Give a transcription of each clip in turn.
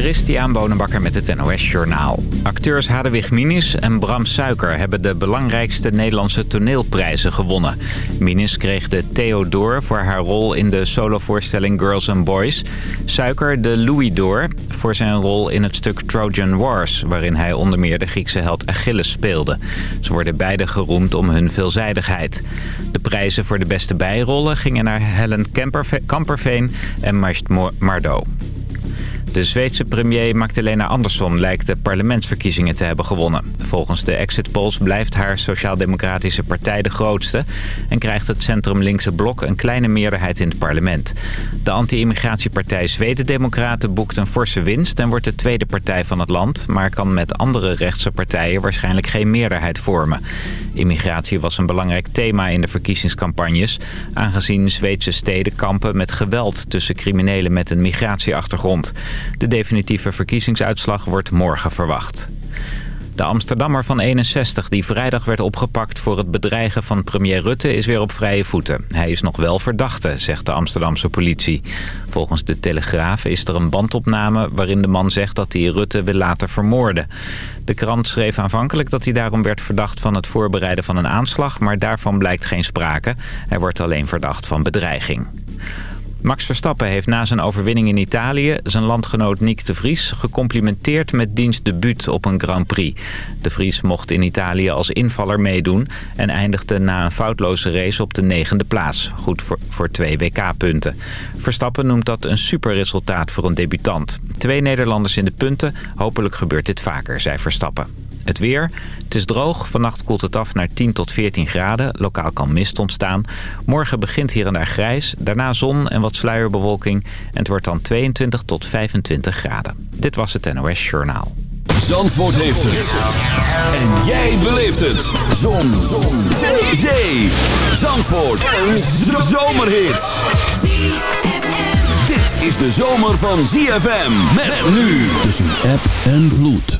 Christian Bonenbakker met het NOS Journaal. Acteurs Hadewig Minis en Bram Suiker hebben de belangrijkste Nederlandse toneelprijzen gewonnen. Minis kreeg de Theodor voor haar rol in de solovoorstelling Girls and Boys. Suiker de Louis d'Or voor zijn rol in het stuk Trojan Wars... waarin hij onder meer de Griekse held Achilles speelde. Ze worden beide geroemd om hun veelzijdigheid. De prijzen voor de beste bijrollen gingen naar Helen Kamperveen en Marst Mardot. De Zweedse premier Magdalena Andersson lijkt de parlementsverkiezingen te hebben gewonnen. Volgens de exit polls blijft haar sociaal-democratische partij de grootste... en krijgt het centrum-linkse blok een kleine meerderheid in het parlement. De anti-immigratiepartij Zweden-Democraten boekt een forse winst... en wordt de tweede partij van het land... maar kan met andere rechtse partijen waarschijnlijk geen meerderheid vormen. Immigratie was een belangrijk thema in de verkiezingscampagnes... aangezien Zweedse steden kampen met geweld tussen criminelen met een migratieachtergrond... De definitieve verkiezingsuitslag wordt morgen verwacht. De Amsterdammer van 61 die vrijdag werd opgepakt voor het bedreigen van premier Rutte is weer op vrije voeten. Hij is nog wel verdachte, zegt de Amsterdamse politie. Volgens de Telegraaf is er een bandopname waarin de man zegt dat hij Rutte wil laten vermoorden. De krant schreef aanvankelijk dat hij daarom werd verdacht van het voorbereiden van een aanslag, maar daarvan blijkt geen sprake. Hij wordt alleen verdacht van bedreiging. Max Verstappen heeft na zijn overwinning in Italië zijn landgenoot Nick de Vries gecomplimenteerd met diens debuut op een Grand Prix. De Vries mocht in Italië als invaller meedoen en eindigde na een foutloze race op de negende plaats. Goed voor, voor twee WK-punten. Verstappen noemt dat een superresultaat voor een debutant. Twee Nederlanders in de punten, hopelijk gebeurt dit vaker, zei Verstappen. Het weer. Het is droog. Vannacht koelt het af naar 10 tot 14 graden. Lokaal kan mist ontstaan. Morgen begint hier en daar grijs. Daarna zon en wat sluierbewolking. En het wordt dan 22 tot 25 graden. Dit was het NOS Journaal. Zandvoort heeft het. En jij beleeft het. Zon. zon. Zee. Zee. Zandvoort. Een zomerhit. Dit is de zomer van ZFM. Met nu tussen app en vloed.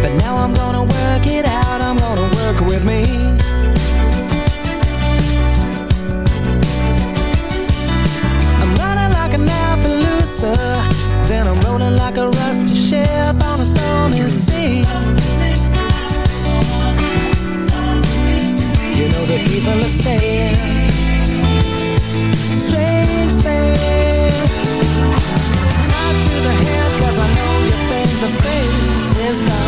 But now I'm gonna work it out I'm gonna work with me. I'm running like an Appaloosa Then I'm rolling like a rusty ship on a stormy sea. You know the people are saying Strange things. Tied to the head cause I know you think the face is done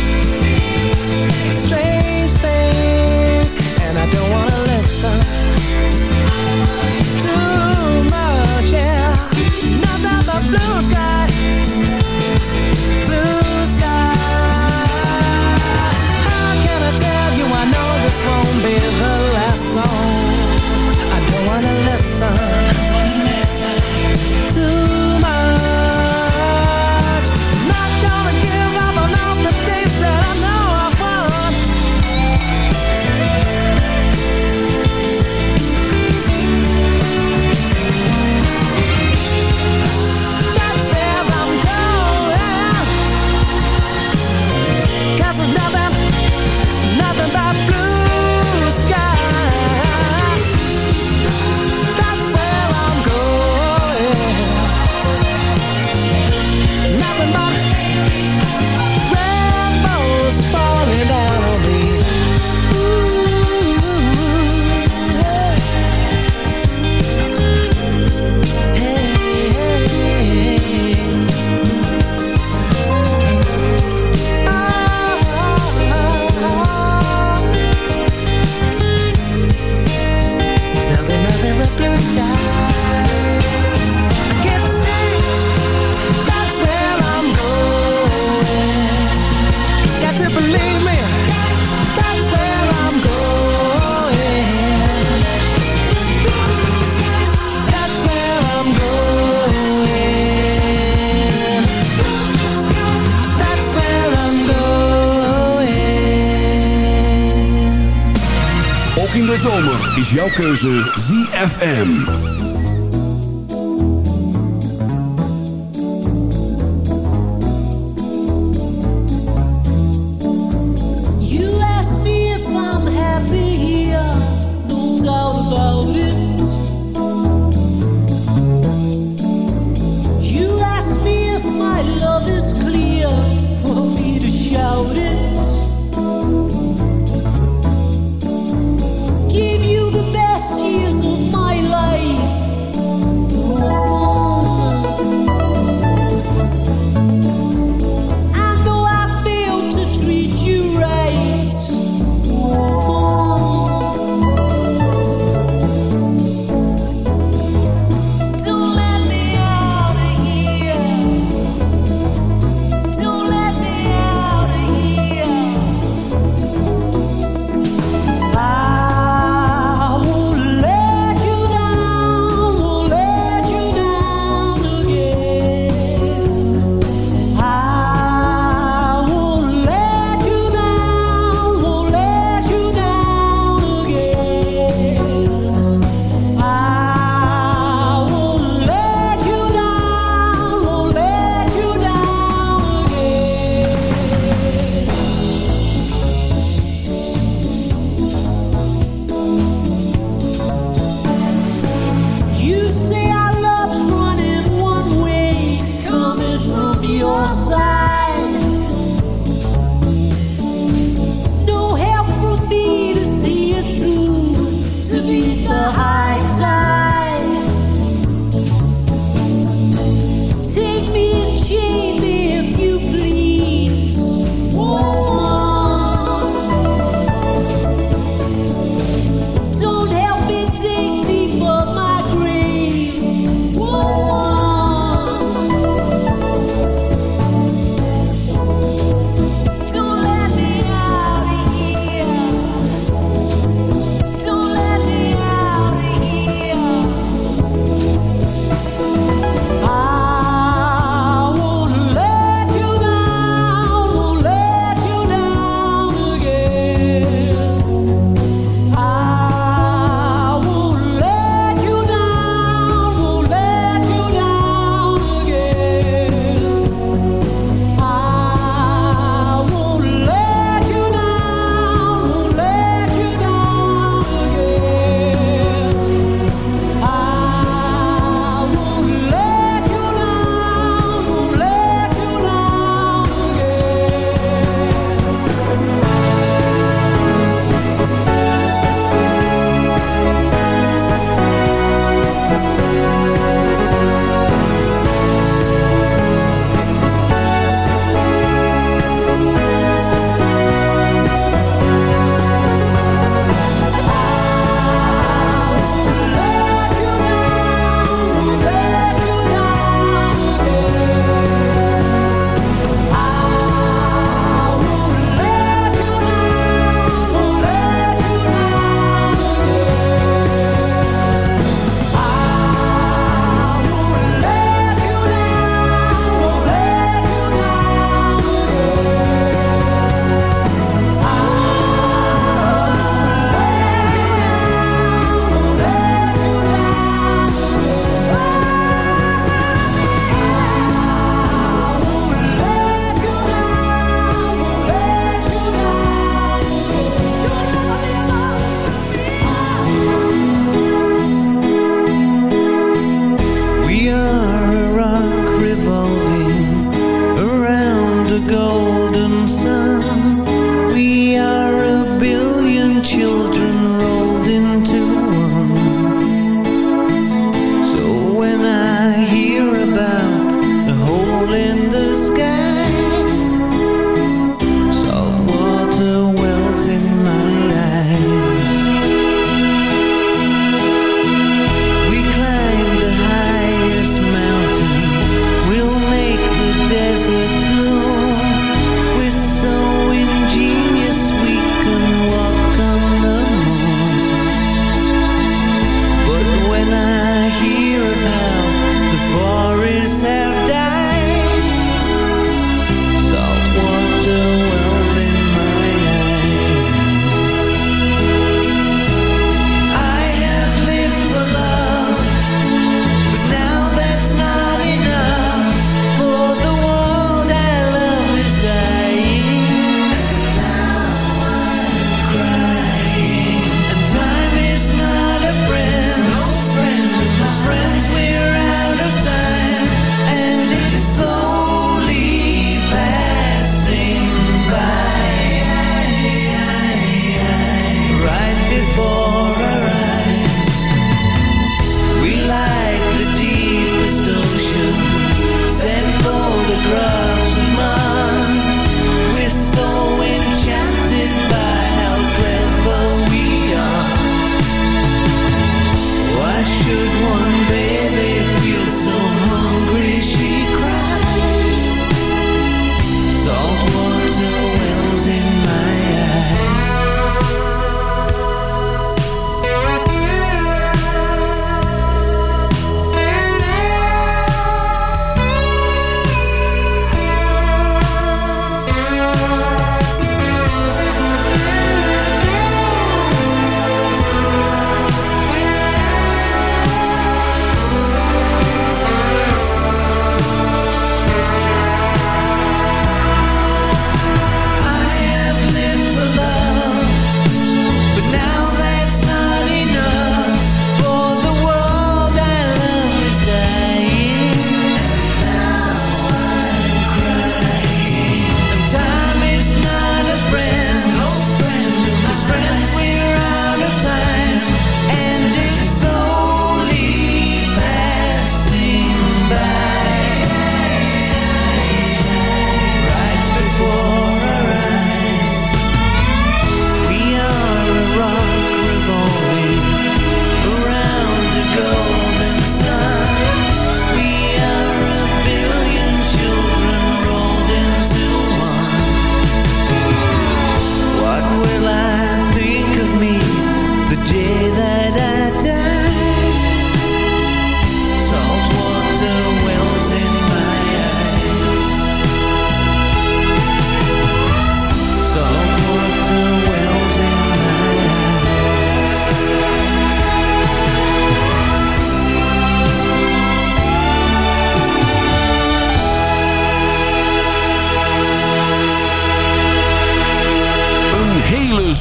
too much. Yeah, jouw keuze ZFM.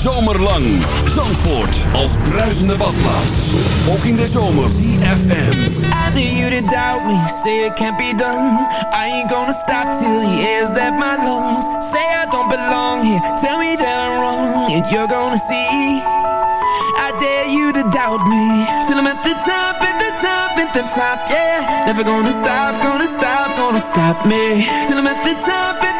Zomerlang. Zandvoort als bruisende badplaats. Ook in de zomer. CFM. I dare you to doubt me. Say it can't be done. I ain't gonna stop till the air's left my lungs. Say I don't belong here. Tell me that I'm wrong. And you're gonna see. I dare you to doubt me. Till I'm at the top, at the top, at the top, yeah. Never gonna stop, gonna stop, gonna stop me. Till I'm at the top, at the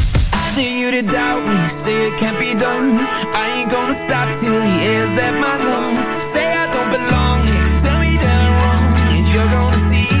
Dare you to doubt me, say it can't be done. I ain't gonna stop till the air's left my lungs. Say I don't belong here, tell me that I'm wrong, and you're gonna see.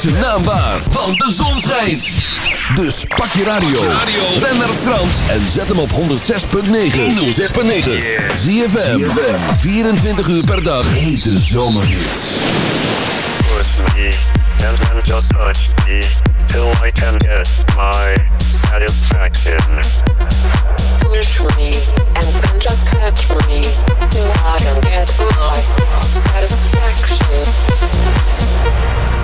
Maak zijn naam waar, want de zon schijnt. Dus pak je radio. Ben naar Frans en zet hem op 106.9. 106.9. ZFM. 24 uur per dag. Hete zomerhits. Push me and then just touch me till I can get my satisfaction. Push me and then just touch me till I can get my satisfaction.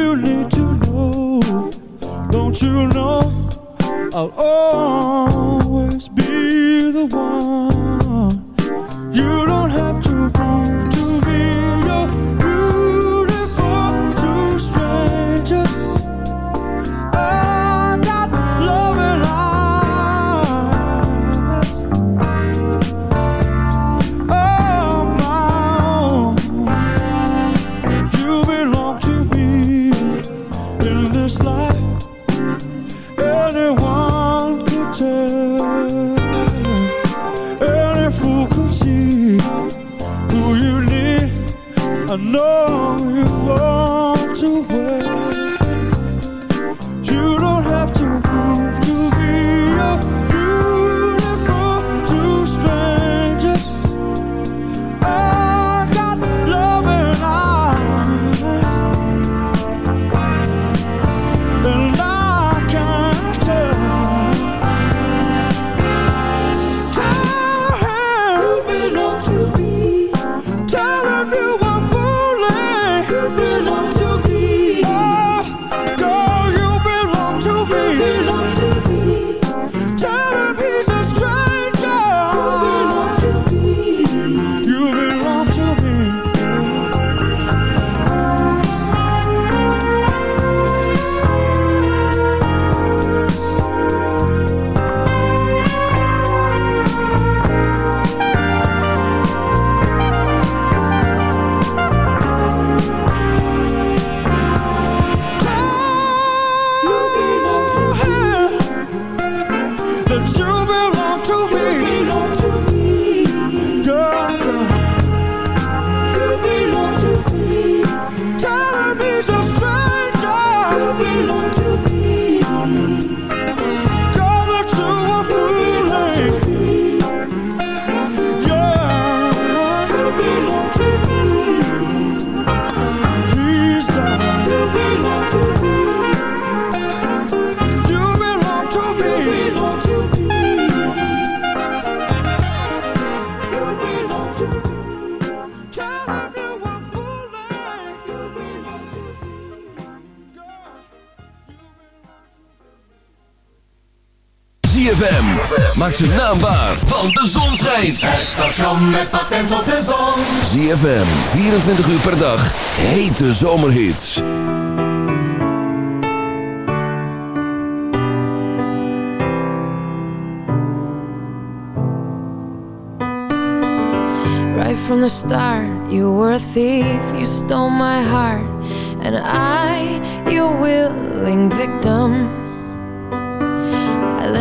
You need to know? Don't you know I'll always be the one? naambaar, want de zon schijnt. Het station met patent op de zon. ZFM, 24 uur per dag, hete zomerhits. Right from the start, you were a thief, you stole my heart. And I, your willing victim.